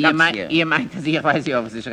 E a, mãe, e a mãe dizia, vai assim, ó, vocês